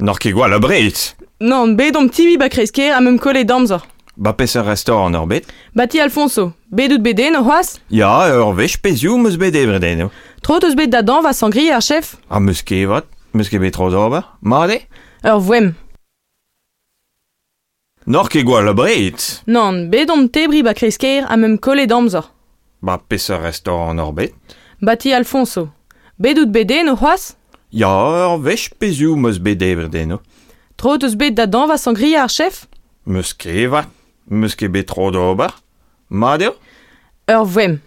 Nor ket gwall a Non, bet om tibi ba kreske a mem kole damzor. Ba pes ar restaurant ur bet Ba ti Alfonso, bet out beden o c'hoaz? Ya, ur vech pezioù meus bet evreden. Trot eus bet da dan va sangri ar chef. A meus kevat, meus ket bet troz ober, made Ur vwem. Nor ket gwall a Non, bet om tebri ba kresker a mem kole damzor. Ba pes ar restaurant ur bet Ba ti Alfonso, bet out beden o c'hoaz? Ya, ar vech pezioù meus bet deber deno. Tro eus bet da dan va sangri ar chef Meus kreva, meus ket bet tro d'ober. Madeo Ur vem.